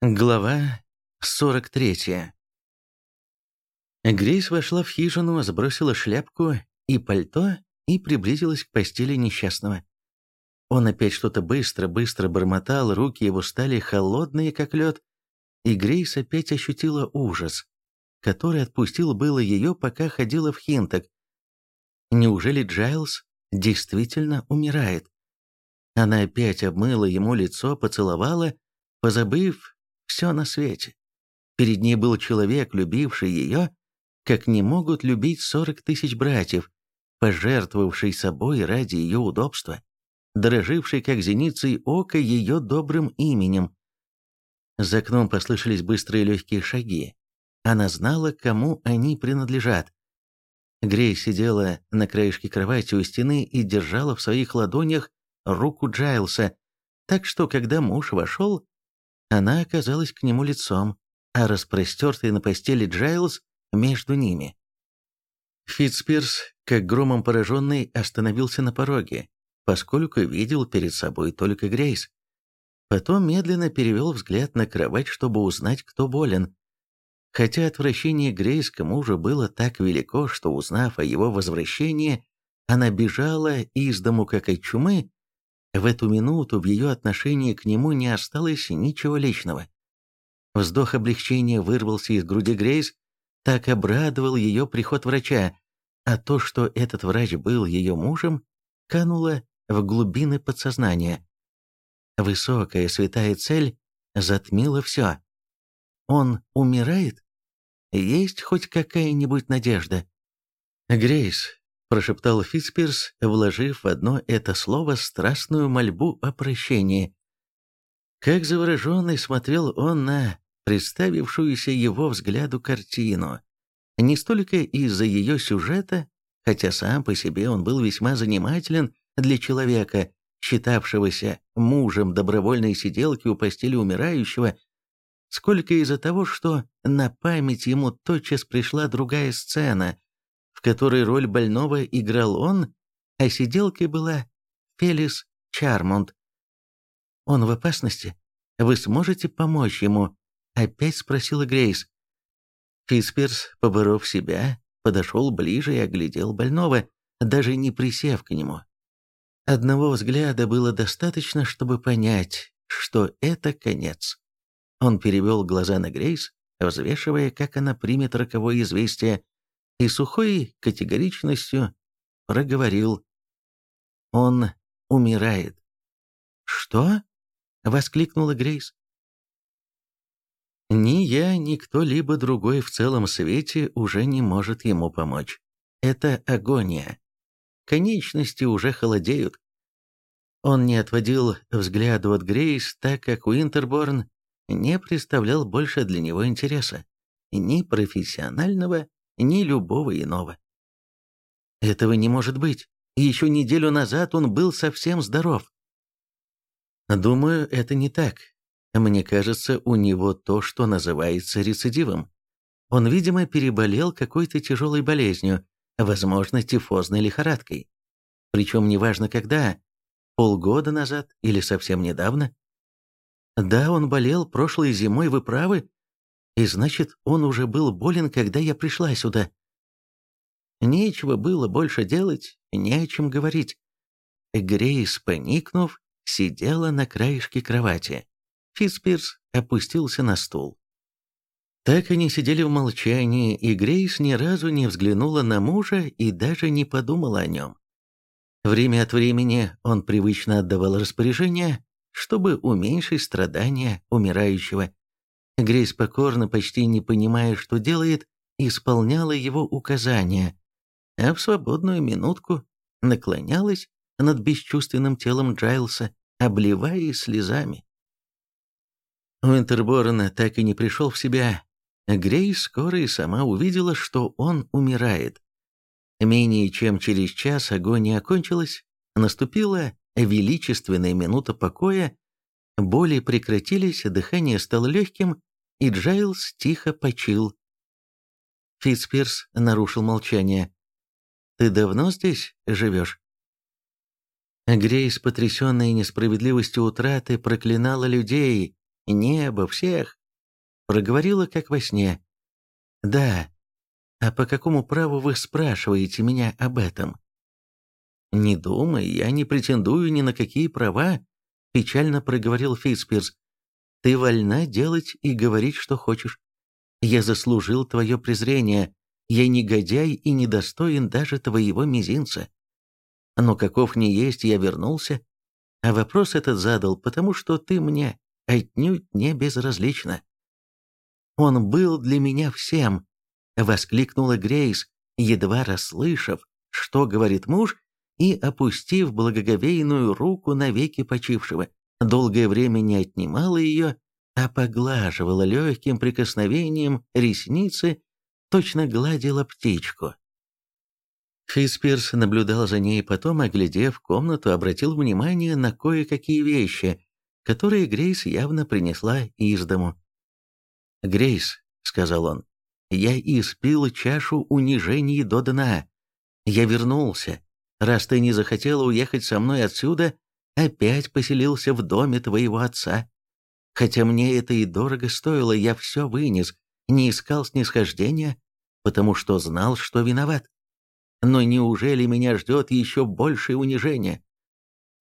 Глава 43 Грейс вошла в хижину, сбросила шляпку и пальто и приблизилась к постели несчастного. Он опять что-то быстро-быстро бормотал, руки его стали холодные, как лед, и Грейс опять ощутила ужас, который отпустил было ее, пока ходила в Хинток. Неужели Джайлз действительно умирает? Она опять обмыла ему лицо, поцеловала, позабыв все на свете. Перед ней был человек, любивший ее, как не могут любить сорок тысяч братьев, пожертвовавший собой ради ее удобства, дороживший как зеницей ока ее добрым именем. За окном послышались быстрые легкие шаги. Она знала, кому они принадлежат. Грей сидела на краешке кровати у стены и держала в своих ладонях руку Джайлса, так что, когда муж вошел, она оказалась к нему лицом, а распростертый на постели Джайлз между ними. Фитспирс, как громом пораженный, остановился на пороге, поскольку видел перед собой только Грейс. Потом медленно перевел взгляд на кровать, чтобы узнать, кто болен. Хотя отвращение Грейс к мужу было так велико, что, узнав о его возвращении, она бежала из дому как от чумы, в эту минуту в ее отношении к нему не осталось ничего личного. Вздох облегчения вырвался из груди Грейс, так обрадовал ее приход врача, а то, что этот врач был ее мужем, кануло в глубины подсознания. Высокая святая цель затмила все. Он умирает? Есть хоть какая-нибудь надежда? Грейс, — прошептал Фитспирс, вложив в одно это слово страстную мольбу о прощении. Как завороженный смотрел он на представившуюся его взгляду картину. Не столько из-за ее сюжета, хотя сам по себе он был весьма занимателен для человека, считавшегося мужем добровольной сиделки у постели умирающего, сколько из-за того, что на память ему тотчас пришла другая сцена — в которой роль больного играл он, а сиделкой была Фелис Чармонт. «Он в опасности? Вы сможете помочь ему?» — опять спросила Грейс. Фисперс, поборов себя, подошел ближе и оглядел больного, даже не присев к нему. Одного взгляда было достаточно, чтобы понять, что это конец. Он перевел глаза на Грейс, взвешивая, как она примет роковое известие, и сухой категоричностью проговорил. «Он умирает». «Что?» — воскликнула Грейс. «Ни я, ни кто-либо другой в целом свете уже не может ему помочь. Это агония. Конечности уже холодеют». Он не отводил взгляду от Грейс, так как Уинтерборн не представлял больше для него интереса, ни профессионального, ни любого иного. Этого не может быть. Еще неделю назад он был совсем здоров. Думаю, это не так. Мне кажется, у него то, что называется рецидивом. Он, видимо, переболел какой-то тяжелой болезнью, возможно, тифозной лихорадкой. Причем неважно когда, полгода назад или совсем недавно. Да, он болел прошлой зимой, вы правы, и значит, он уже был болен, когда я пришла сюда. Нечего было больше делать, не о чем говорить. Грейс, поникнув, сидела на краешке кровати. Фитспирс опустился на стул. Так они сидели в молчании, и Грейс ни разу не взглянула на мужа и даже не подумала о нем. Время от времени он привычно отдавал распоряжения, чтобы уменьшить страдания умирающего. Грейс покорно, почти не понимая, что делает, исполняла его указания, а в свободную минутку наклонялась над бесчувственным телом Джайлса, обливая слезами. Уинтерборн так и не пришел в себя. Грейс скоро и сама увидела, что он умирает. Менее чем через час агония окончилась, наступила величественная минута покоя, боли прекратились, дыхание стало легким, и Джайлз тихо почил. Фитспирс нарушил молчание. «Ты давно здесь живешь?» Грейс, потрясенная несправедливостью утраты, проклинала людей, небо, всех. Проговорила, как во сне. «Да. А по какому праву вы спрашиваете меня об этом?» «Не думай, я не претендую ни на какие права», — печально проговорил Фитспирс. «Ты вольна делать и говорить, что хочешь. Я заслужил твое презрение. Я негодяй и недостоин даже твоего мизинца. Но каков не есть, я вернулся. А вопрос этот задал, потому что ты мне отнюдь не безразлична. Он был для меня всем, воскликнула Грейс, едва расслышав, что говорит муж, и опустив благоговейную руку на веки почившего. Долгое время не отнимала ее, а поглаживала легким прикосновением ресницы, точно гладила птичку. Фитспирс наблюдал за ней, потом, оглядев комнату, обратил внимание на кое-какие вещи, которые Грейс явно принесла из дому. «Грейс», — сказал он, — «я испил чашу унижений до дна. Я вернулся. Раз ты не захотела уехать со мной отсюда, опять поселился в доме твоего отца. Хотя мне это и дорого стоило, я все вынес, не искал снисхождения, потому что знал, что виноват. Но неужели меня ждет еще большее унижение?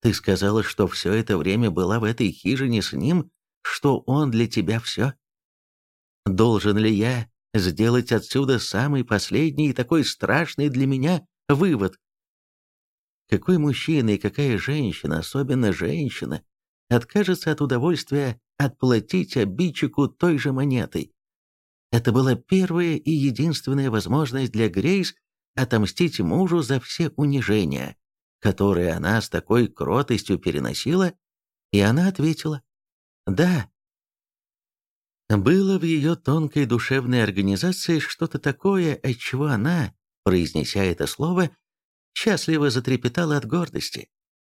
Ты сказала, что все это время была в этой хижине с ним, что он для тебя все. Должен ли я сделать отсюда самый последний и такой страшный для меня вывод? Какой мужчина и какая женщина, особенно женщина, откажется от удовольствия отплатить обидчику той же монетой? Это была первая и единственная возможность для Грейс отомстить мужу за все унижения, которые она с такой кротостью переносила, и она ответила «Да». Было в ее тонкой душевной организации что-то такое, от чего она, произнеся это слово, счастливо затрепетала от гордости.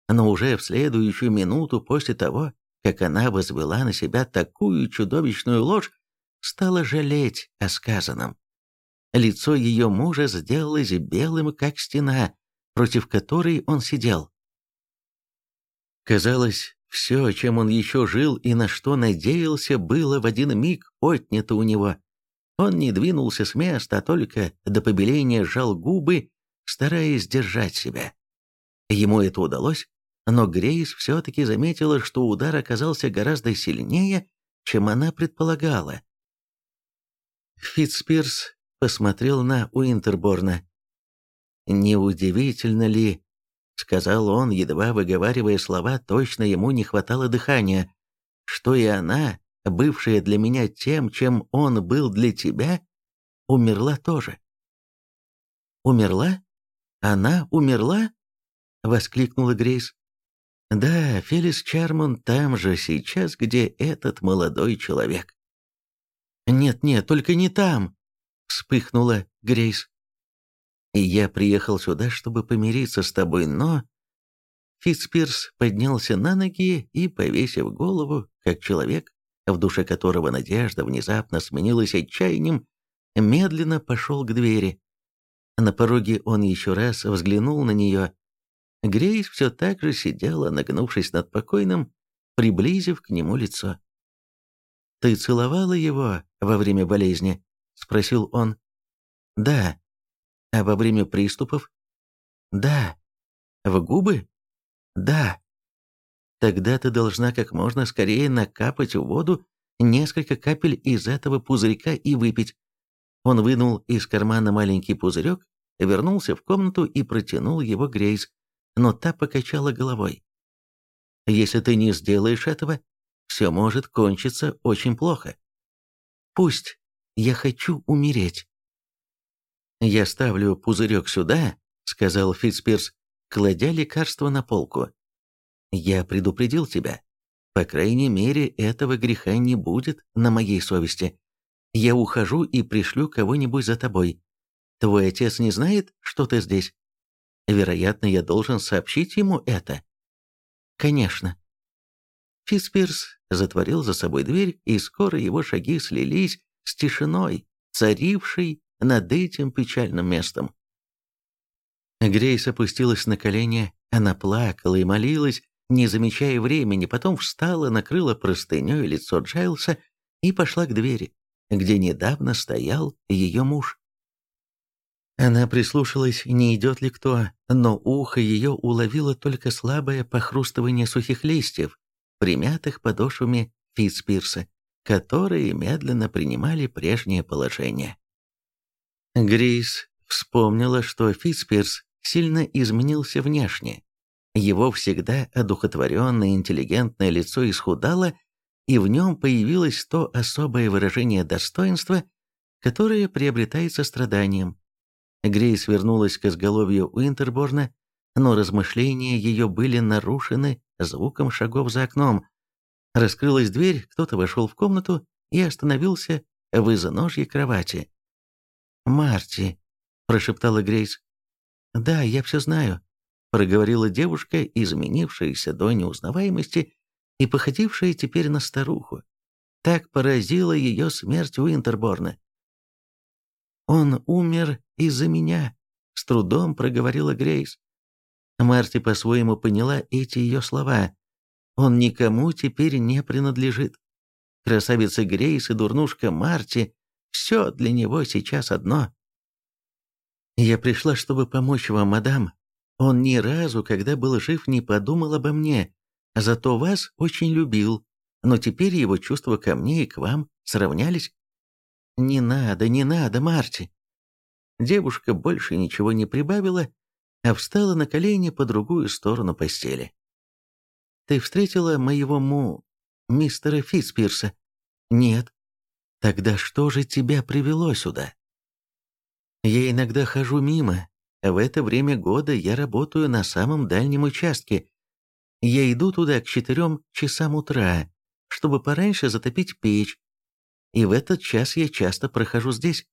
Но уже в следующую минуту после того, как она возвела на себя такую чудовищную ложь, стала жалеть о сказанном. Лицо ее мужа сделалось белым, как стена, против которой он сидел. Казалось, все, чем он еще жил и на что надеялся, было в один миг отнято у него. Он не двинулся с места, а только до побеления сжал губы, стараясь держать себя. Ему это удалось, но Грейс все-таки заметила, что удар оказался гораздо сильнее, чем она предполагала. Фитспирс посмотрел на Уинтерборна. «Неудивительно ли?» — сказал он, едва выговаривая слова, точно ему не хватало дыхания, «что и она, бывшая для меня тем, чем он был для тебя, умерла тоже». «Умерла? Она умерла?» — воскликнула Грейс. «Да, Фелис Чармон там же сейчас, где этот молодой человек». «Нет-нет, только не там!» — вспыхнула Грейс. «И я приехал сюда, чтобы помириться с тобой, но...» Фитспирс поднялся на ноги и, повесив голову, как человек, в душе которого надежда внезапно сменилась отчаянием, медленно пошел к двери. На пороге он еще раз взглянул на нее. Грейс все так же сидела, нагнувшись над покойным, приблизив к нему лицо. «Ты целовала его во время болезни?» — спросил он. «Да». «А во время приступов?» «Да». «В губы?» «Да». «Тогда ты должна как можно скорее накапать в воду несколько капель из этого пузырька и выпить». Он вынул из кармана маленький пузырек, вернулся в комнату и протянул его Грейс, но та покачала головой. «Если ты не сделаешь этого, все может кончиться очень плохо. Пусть. Я хочу умереть. «Я ставлю пузырек сюда», — сказал Фитспирс, кладя лекарство на полку. «Я предупредил тебя. По крайней мере, этого греха не будет на моей совести. Я ухожу и пришлю кого-нибудь за тобой. Твой отец не знает, что ты здесь? Вероятно, я должен сообщить ему это». «Конечно», Фитспирс затворил за собой дверь, и скоро его шаги слились с тишиной, царившей над этим печальным местом. Грейс опустилась на колени, она плакала и молилась, не замечая времени, потом встала, накрыла простыней лицо Джайлса и пошла к двери, где недавно стоял ее муж. Она прислушалась, не идет ли кто, но ухо ее уловило только слабое похрустывание сухих листьев, примятых подошвами Фитспирса, которые медленно принимали прежнее положение. Грейс вспомнила, что Фитспирс сильно изменился внешне. Его всегда одухотворенное интеллигентное лицо исхудало, и в нем появилось то особое выражение достоинства, которое приобретается страданием. Грейс вернулась к изголовью Уинтерборна, но размышления ее были нарушены звуком шагов за окном. Раскрылась дверь, кто-то вошел в комнату и остановился в изножье кровати. «Марти», — прошептала Грейс. «Да, я все знаю», — проговорила девушка, изменившаяся до неузнаваемости и походившая теперь на старуху. Так поразила ее смерть Уинтерборна. «Он умер из-за меня», — с трудом проговорила Грейс. Марти по-своему поняла эти ее слова. «Он никому теперь не принадлежит. Красавица Грейс и дурнушка Марти — все для него сейчас одно». «Я пришла, чтобы помочь вам, мадам. Он ни разу, когда был жив, не подумал обо мне, зато вас очень любил, но теперь его чувства ко мне и к вам сравнялись. Не надо, не надо, Марти. Девушка больше ничего не прибавила, а встала на колени по другую сторону постели. «Ты встретила моего му... мистера Фитспирса?» «Нет». «Тогда что же тебя привело сюда?» «Я иногда хожу мимо. В это время года я работаю на самом дальнем участке, я иду туда к четырем часам утра, чтобы пораньше затопить печь, и в этот час я часто прохожу здесь.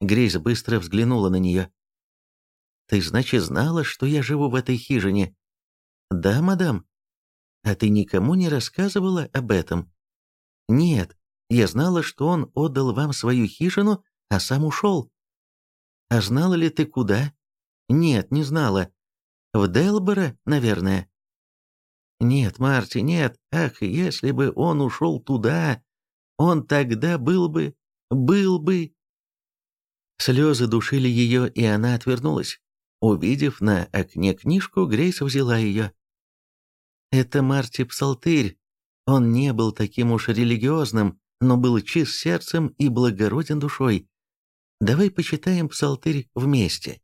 Грейс быстро взглянула на нее. «Ты, значит, знала, что я живу в этой хижине?» «Да, мадам». «А ты никому не рассказывала об этом?» «Нет, я знала, что он отдал вам свою хижину, а сам ушел». «А знала ли ты куда?» «Нет, не знала. В Делборо, наверное». Нет, Марти, нет. Ах, если бы он ушел туда, он тогда был бы... был бы... Слезы душили ее, и она отвернулась. Увидев на окне книжку, Грейс взяла ее. Это Марти Псалтырь. Он не был таким уж религиозным, но был чист сердцем и благороден душой. Давай почитаем Псалтырь вместе.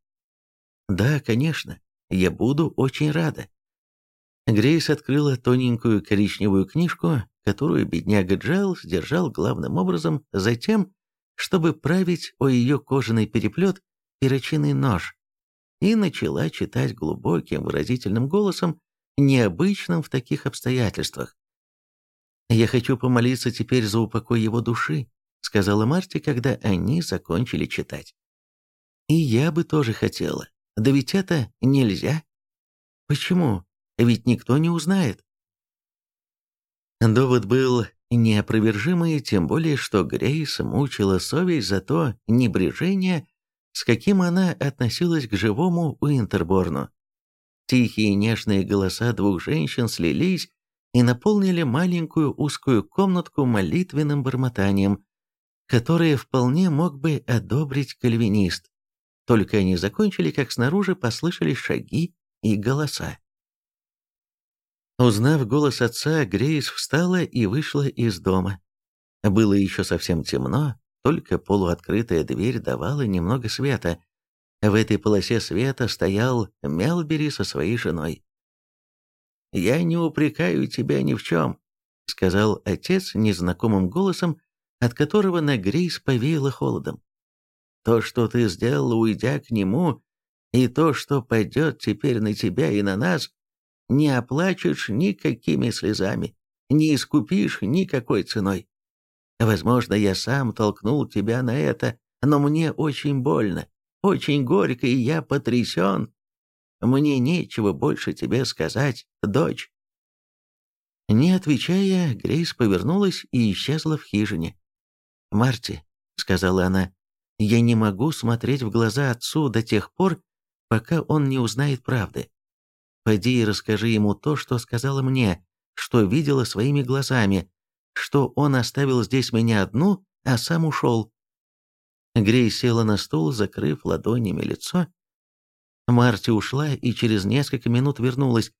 Да, конечно, я буду очень рада. Грейс открыла тоненькую коричневую книжку, которую бедняга Джайлз держал главным образом за тем, чтобы править о ее кожаный переплет перочинный нож, и начала читать глубоким выразительным голосом, необычным в таких обстоятельствах. «Я хочу помолиться теперь за упокой его души», сказала Марти, когда они закончили читать. «И я бы тоже хотела. Да ведь это нельзя». «Почему?» Ведь никто не узнает. Довод был неопровержимый, тем более, что Грейс мучила совесть за то небрежение, с каким она относилась к живому Уинтерборну. Тихие нежные голоса двух женщин слились и наполнили маленькую узкую комнатку молитвенным бормотанием, которое вполне мог бы одобрить кальвинист. Только они закончили, как снаружи послышались шаги и голоса. Узнав голос отца, Грейс встала и вышла из дома. Было еще совсем темно, только полуоткрытая дверь давала немного света. В этой полосе света стоял Мелбери со своей женой. «Я не упрекаю тебя ни в чем», — сказал отец незнакомым голосом, от которого на Грейс повеяло холодом. «То, что ты сделала, уйдя к нему, и то, что пойдет теперь на тебя и на нас, не оплачешь никакими слезами, не искупишь никакой ценой. Возможно, я сам толкнул тебя на это, но мне очень больно, очень горько, и я потрясен. Мне нечего больше тебе сказать, дочь». Не отвечая, Грейс повернулась и исчезла в хижине. «Марти», — сказала она, — «я не могу смотреть в глаза отцу до тех пор, пока он не узнает правды. Пойди и расскажи ему то, что сказала мне, что видела своими глазами, что он оставил здесь меня одну, а сам ушел». Грей села на стул, закрыв ладонями лицо. Марти ушла и через несколько минут вернулась.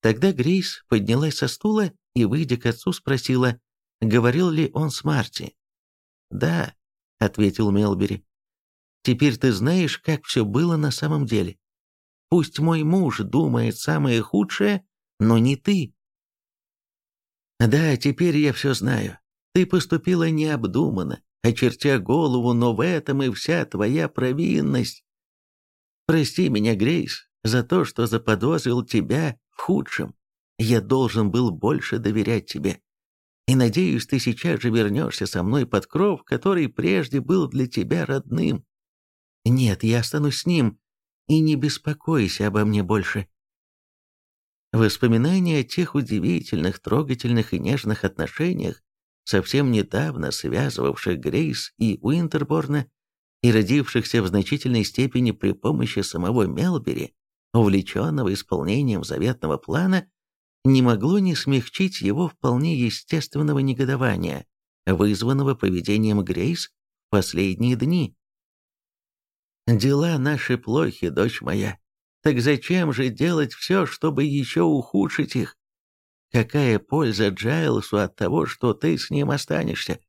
Тогда Грейс поднялась со стула и, выйдя к отцу, спросила, говорил ли он с Марти. «Да», — ответил Мелбери. «Теперь ты знаешь, как все было на самом деле. Пусть мой муж думает самое худшее, но не ты». «Да, теперь я все знаю. Ты поступила необдуманно, очертя голову, но в этом и вся твоя провинность. Прости меня, Грейс, за то, что заподозрил тебя в худшем. Я должен был больше доверять тебе. И надеюсь, ты сейчас же вернешься со мной под кров, который прежде был для тебя родным. Нет, я останусь с ним, и не беспокойся обо мне больше. Воспоминания о тех удивительных, трогательных и нежных отношениях, совсем недавно связывавших Грейс и Уинтерборна, и родившихся в значительной степени при помощи самого Мелбери, увлеченного исполнением заветного плана, не могло не смягчить его вполне естественного негодования, вызванного поведением Грейс в последние дни. «Дела наши плохи, дочь моя. Так зачем же делать все, чтобы еще ухудшить их? Какая польза Джайлсу от того, что ты с ним останешься?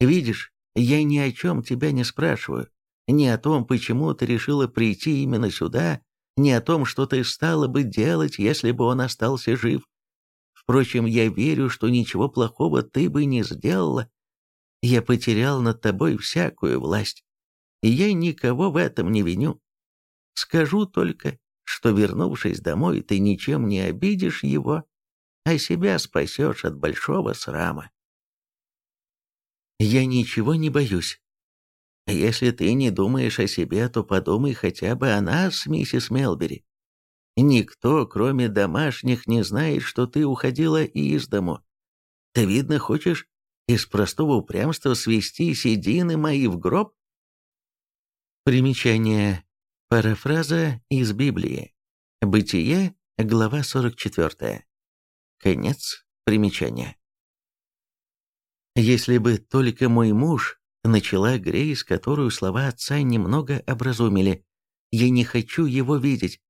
Видишь, я ни о чем тебя не спрашиваю, ни о том, почему ты решила прийти именно сюда, ни о том, что ты стала бы делать, если бы он остался жив. Впрочем, я верю, что ничего плохого ты бы не сделала. Я потерял над тобой всякую власть, и я никого в этом не виню. Скажу только, что, вернувшись домой, ты ничем не обидишь его, а себя спасешь от большого срама. Я ничего не боюсь. Если ты не думаешь о себе, то подумай хотя бы о нас, миссис Мелбери. Никто, кроме домашних, не знает, что ты уходила из дому. Ты, видно, хочешь из простого упрямства свести седины мои в гроб? Примечание. Парафраза из Библии. Бытие, глава 44. Конец примечания. Если бы только мой муж, начала Грейс, которую слова отца немного образумили, я не хочу его видеть.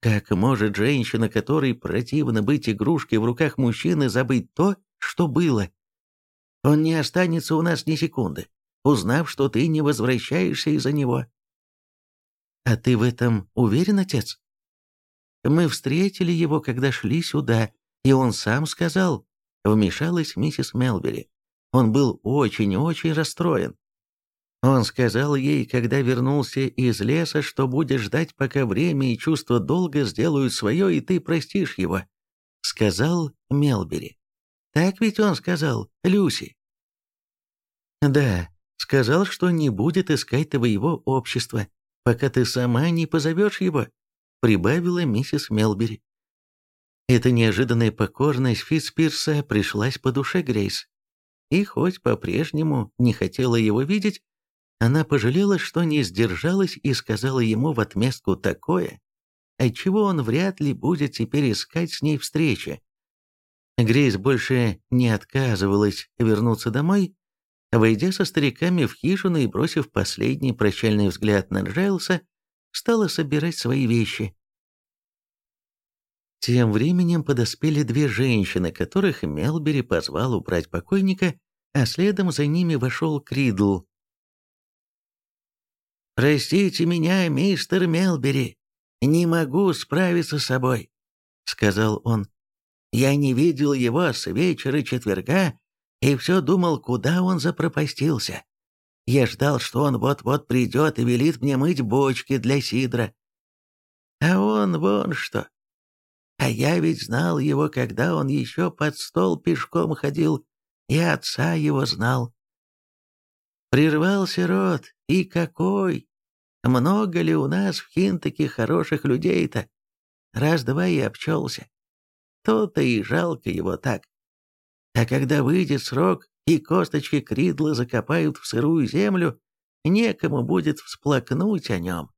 Как может женщина, которой противно быть игрушкой в руках мужчины, забыть то, что было? Он не останется у нас ни секунды, узнав, что ты не возвращаешься из-за него. А ты в этом уверен, отец? Мы встретили его, когда шли сюда, и он сам сказал, вмешалась миссис Мелбери. Он был очень-очень расстроен. Он сказал ей, когда вернулся из леса, что будет ждать, пока время и чувство долга сделают свое, и ты простишь его. Сказал Мелбери. Так ведь он сказал, Люси. Да, сказал, что не будет искать твоего общества, пока ты сама не позовешь его, прибавила миссис Мелбери. Эта неожиданная покорность Фитспирса пришлась по душе Грейс и хоть по-прежнему не хотела его видеть, она пожалела, что не сдержалась и сказала ему в отместку такое, отчего он вряд ли будет теперь искать с ней встречи. Грейс больше не отказывалась вернуться домой, войдя со стариками в хижину и бросив последний прощальный взгляд на Джайлса, стала собирать свои вещи. Тем временем подоспели две женщины, которых Мелбери позвал убрать покойника, а следом за ними вошел Кридл. «Простите меня, мистер Мелбери, не могу справиться с собой», — сказал он. «Я не видел его с вечера четверга и все думал, куда он запропастился. Я ждал, что он вот-вот придет и велит мне мыть бочки для сидра. А он вон что, а я ведь знал его, когда он еще под стол пешком ходил, и отца его знал. Прервался род, и какой! Много ли у нас в Хинтаке хороших людей-то? Раз-два и обчелся. То-то и жалко его так. А когда выйдет срок, и косточки Кридла закопают в сырую землю, некому будет всплакнуть о нем.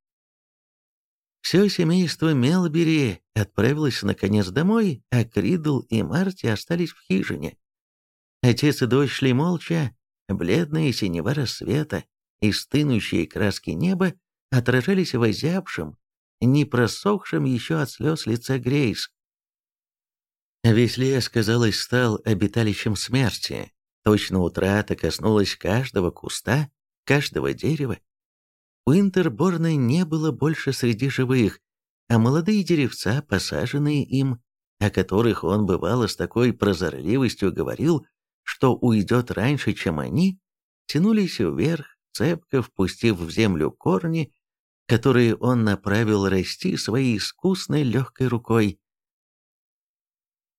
Все семейство Мелбери отправилось наконец домой, а Кридл и Марти остались в хижине. Отец и дочь шли молча, бледные синева рассвета и стынущие краски неба отражались в озябшем, не просохшем еще от слез лица Грейс. Весь лес, казалось, стал обиталищем смерти. Точно утрата коснулась каждого куста, каждого дерева. У Интерборна не было больше среди живых, а молодые деревца, посаженные им, о которых он бывало с такой прозорливостью говорил, что уйдет раньше, чем они, тянулись вверх, цепко впустив в землю корни, которые он направил расти своей искусной легкой рукой.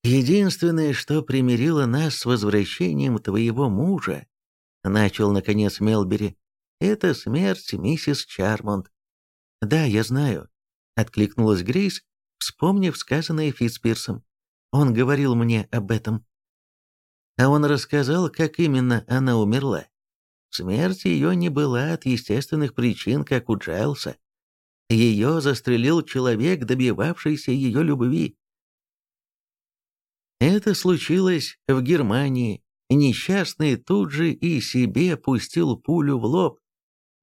«Единственное, что примирило нас с возвращением твоего мужа», — начал, наконец, Мелбери, — «это смерть миссис Чармонт». «Да, я знаю», — откликнулась Грейс, вспомнив сказанное Фитспирсом. «Он говорил мне об этом». А он рассказал, как именно она умерла. Смерть ее не была от естественных причин, как у Джайлса. Ее застрелил человек, добивавшийся ее любви. Это случилось в Германии. Несчастный тут же и себе пустил пулю в лоб.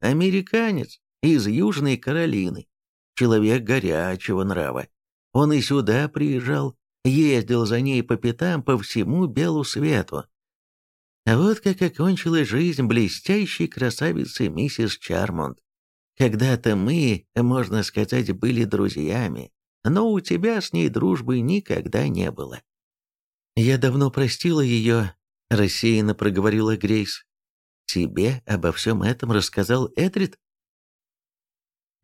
Американец из Южной Каролины. Человек горячего нрава. Он и сюда приезжал, ездил за ней по пятам по всему белу свету. Вот как окончилась жизнь блестящей красавицы миссис Чармонт. Когда-то мы, можно сказать, были друзьями, но у тебя с ней дружбы никогда не было. Я давно простила ее, рассеянно проговорила Грейс. Тебе обо всем этом рассказал Эдрид?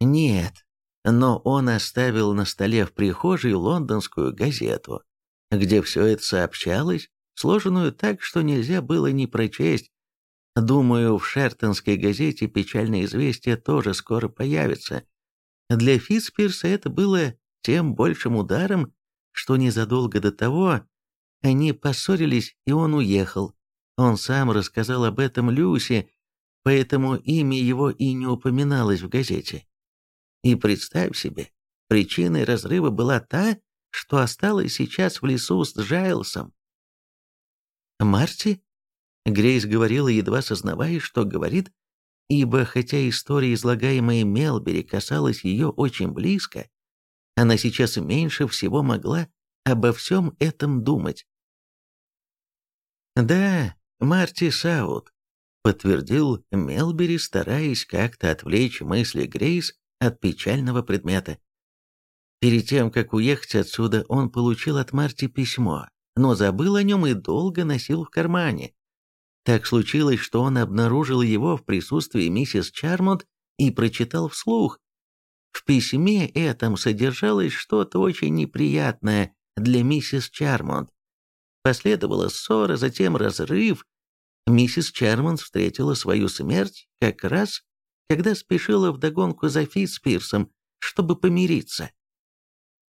Нет, но он оставил на столе в прихожей лондонскую газету, где все это сообщалось сложенную так, что нельзя было не прочесть. Думаю, в Шертонской газете печальное известие тоже скоро появится. Для Фитспирса это было тем большим ударом, что незадолго до того они поссорились, и он уехал. Он сам рассказал об этом Люси, поэтому имя его и не упоминалось в газете. И представь себе, причиной разрыва была та, что осталась сейчас в лесу с Джайлсом. «Марти?» Грейс говорила, едва сознавая, что говорит, ибо хотя история, излагаемая Мелбери, касалась ее очень близко, она сейчас меньше всего могла обо всем этом думать. «Да, Марти Саут», — подтвердил Мелбери, стараясь как-то отвлечь мысли Грейс от печального предмета. Перед тем, как уехать отсюда, он получил от Марти письмо, но забыл о нем и долго носил в кармане. Так случилось, что он обнаружил его в присутствии миссис Чармонт и прочитал вслух. В письме этом содержалось что-то очень неприятное для миссис Чармонт. Последовала ссора, затем разрыв. Миссис Чармонт встретила свою смерть как раз, когда спешила вдогонку за Фитспирсом, чтобы помириться.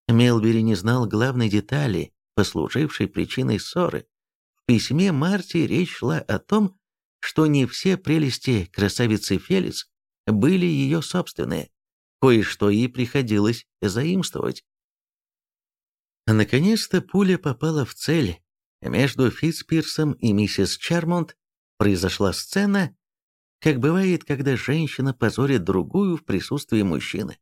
Мелбери не знал главной детали, послужившей причиной ссоры. В письме Марти речь шла о том, что не все прелести красавицы Фелис были ее собственные, кое-что ей приходилось заимствовать. Наконец-то пуля попала в цель. Между Фитспирсом и миссис Чармонт произошла сцена, как бывает, когда женщина позорит другую в присутствии мужчины.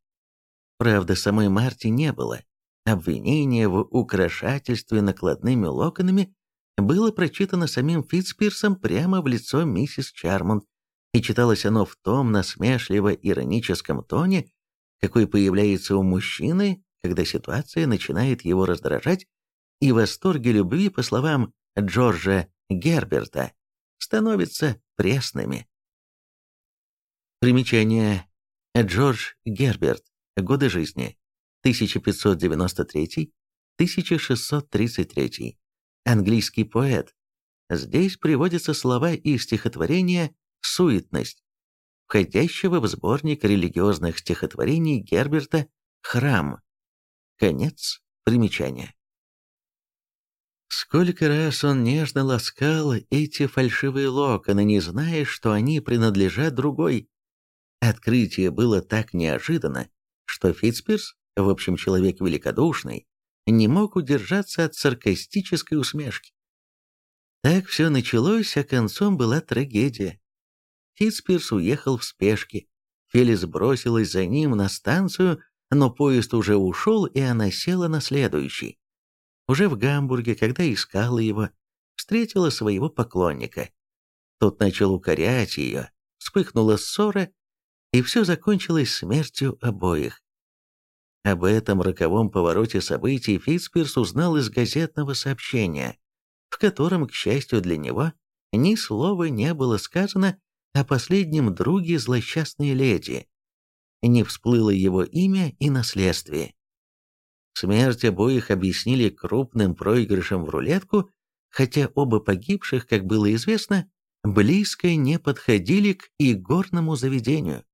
Правда, самой Марти не было, Обвинение в украшательстве накладными локонами было прочитано самим Фитспирсом прямо в лицо миссис Чармонт, и читалось оно в том насмешливо-ироническом тоне, какой появляется у мужчины, когда ситуация начинает его раздражать, и восторги любви, по словам Джорджа Герберта, становятся пресными. Примечание. Джордж Герберт. Годы жизни. 1593-1633. Английский поэт. Здесь приводятся слова из стихотворения «Суетность», входящего в сборник религиозных стихотворений Герберта «Храм». Конец примечания. Сколько раз он нежно ласкал эти фальшивые локоны, не зная, что они принадлежат другой. Открытие было так неожиданно, что Фитспирс в общем, человек великодушный, не мог удержаться от саркастической усмешки. Так все началось, а концом была трагедия. Фитспирс уехал в спешке. Фелис бросилась за ним на станцию, но поезд уже ушел, и она села на следующий. Уже в Гамбурге, когда искала его, встретила своего поклонника. Тот начал укорять ее, вспыхнула ссора, и все закончилось смертью обоих. Об этом роковом повороте событий Фитспирс узнал из газетного сообщения, в котором, к счастью для него, ни слова не было сказано о последнем друге злосчастной леди. Не всплыло его имя и наследствие. Смерть обоих объяснили крупным проигрышем в рулетку, хотя оба погибших, как было известно, близко не подходили к игорному заведению.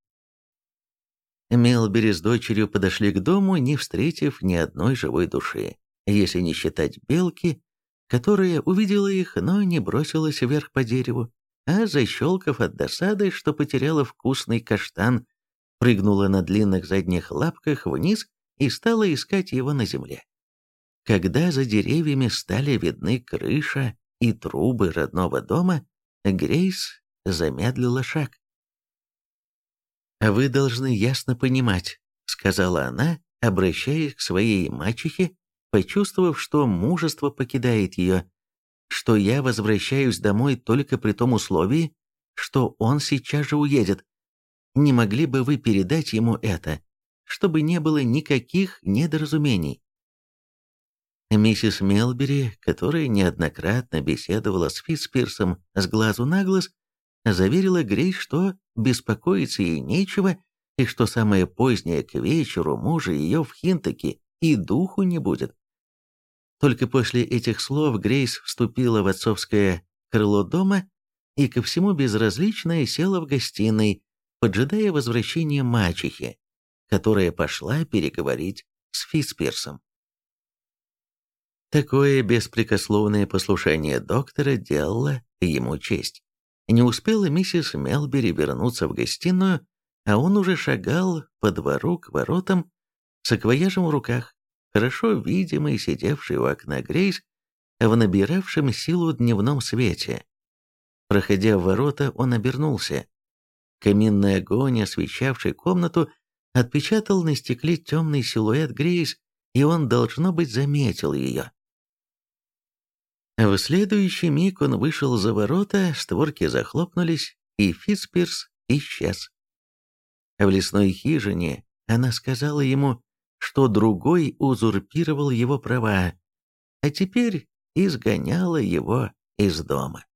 Мелбери с дочерью подошли к дому, не встретив ни одной живой души, если не считать белки, которая увидела их, но не бросилась вверх по дереву, а, защелкав от досады, что потеряла вкусный каштан, прыгнула на длинных задних лапках вниз и стала искать его на земле. Когда за деревьями стали видны крыша и трубы родного дома, Грейс замедлила шаг. «Вы должны ясно понимать», — сказала она, обращаясь к своей мачехе, почувствовав, что мужество покидает ее, что я возвращаюсь домой только при том условии, что он сейчас же уедет. Не могли бы вы передать ему это, чтобы не было никаких недоразумений? Миссис Мелбери, которая неоднократно беседовала с Фитспирсом с глазу на глаз, заверила Грейс, что беспокоиться ей нечего, и что самое позднее к вечеру мужа ее в Хинтаке и духу не будет. Только после этих слов Грейс вступила в отцовское крыло дома и ко всему безразличная села в гостиной, поджидая возвращения мачехи, которая пошла переговорить с Фитспирсом. Такое беспрекословное послушание доктора делало ему честь. Не успела миссис Мелбери вернуться в гостиную, а он уже шагал по двору к воротам с акваяжем в руках, хорошо видимый, сидевший у окна Грейс, в набиравшем силу дневном свете. Проходя в ворота, он обернулся. Каминный огонь, освещавший комнату, отпечатал на стекле темный силуэт Грейс, и он, должно быть, заметил ее. В следующий миг он вышел за ворота, створки захлопнулись, и Фитспирс исчез. В лесной хижине она сказала ему, что другой узурпировал его права, а теперь изгоняла его из дома.